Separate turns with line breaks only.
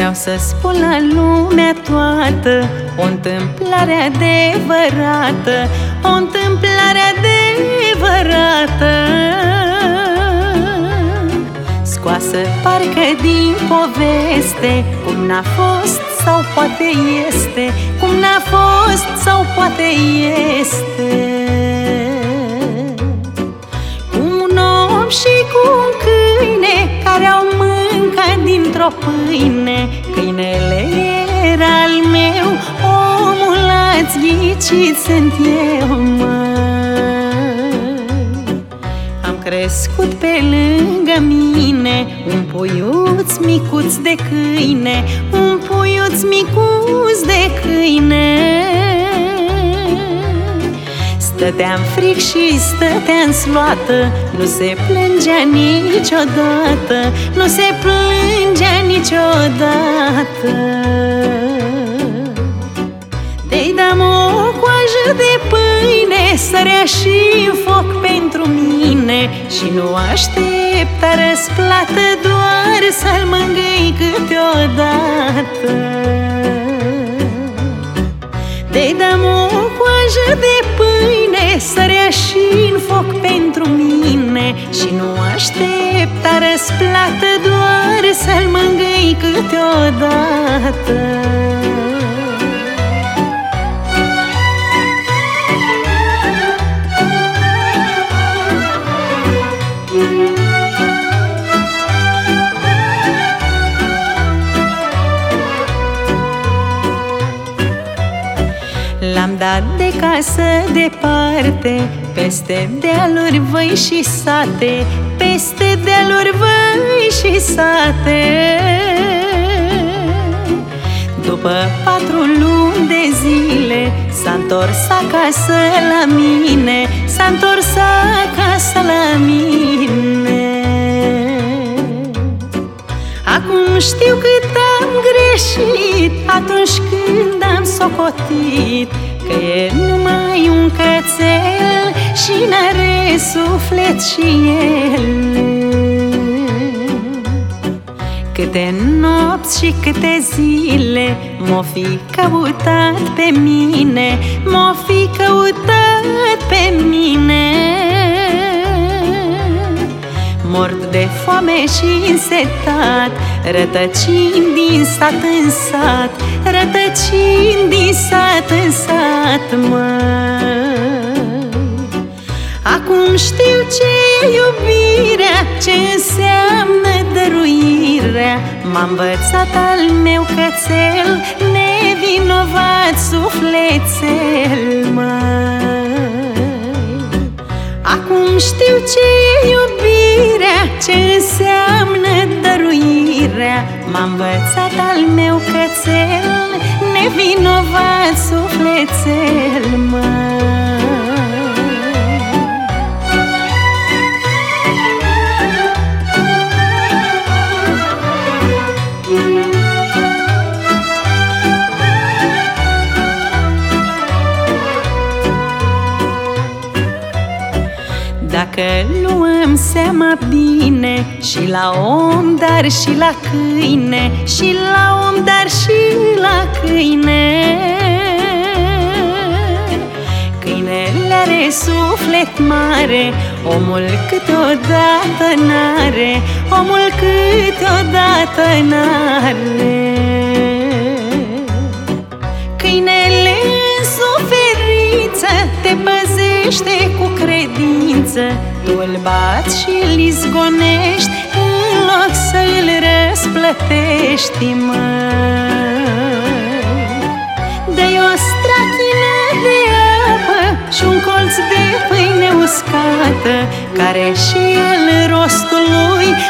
Vreau să spun la lumea toată O întâmplare adevărată O întâmplare adevărată. Scoasă parcă din poveste Cum n-a fost sau poate este Cum n-a fost sau poate este. Cum un om și cu un câine Care au mâncat dintr-o pâine Câinele era al meu Omul ați ghicit sunt eu, măi. Am crescut pe lângă mine Un puiuț micuț de câine Un puiuț micuț de câine Stăteam fric și stăteam sloată Nu se plângea niciodată. Nu se plângea niciodată. Te-i dam o coajă de pâine Sărea și în foc pentru mine. Și nu aștepta răsplată Doar să-l mângâi câteodată Și nu aștepta răsplată Doar să-l mângâi câteodată. L-am dat de casă departe Peste dealuri, voi și sate Peste dealuri, voi și sate. După patru luni de zile S-a întors acasă la mine S-a întors acasă la mine. Acum știu cât am greșit Atunci când am socotit Că e numai un cățel. Și n-are suflet și el. Câte nopți și câte zile M-o fi căutat pe mine M-o fi căutat pe mine. Mort de foame și însetat Rătăcind din sat în sat Rătăcind din sat în sat, măi Acum știu ce e iubirea Ce înseamnă dăruirea. M-a învățat al meu cățel Nevinovat sufletel, măi. Acum știu ce e iubirea Ce înseamnă dăruirea. M-a învățat al meu cățel Nevinovat sufletel, Dacă luăm seama bine Și la om, dar și la câine Și la om, dar și la câine. Câinele are suflet mare Omul câteodată n-are Omul câteodată n-are. Câinele în suferință Te păzește cu credință. Tu îl bați și îl izgonești În loc să îl răsplătești, măi Dă-i o strachină de apă Și un colț de pâine uscată Care și el rostul lui Lângă casa omului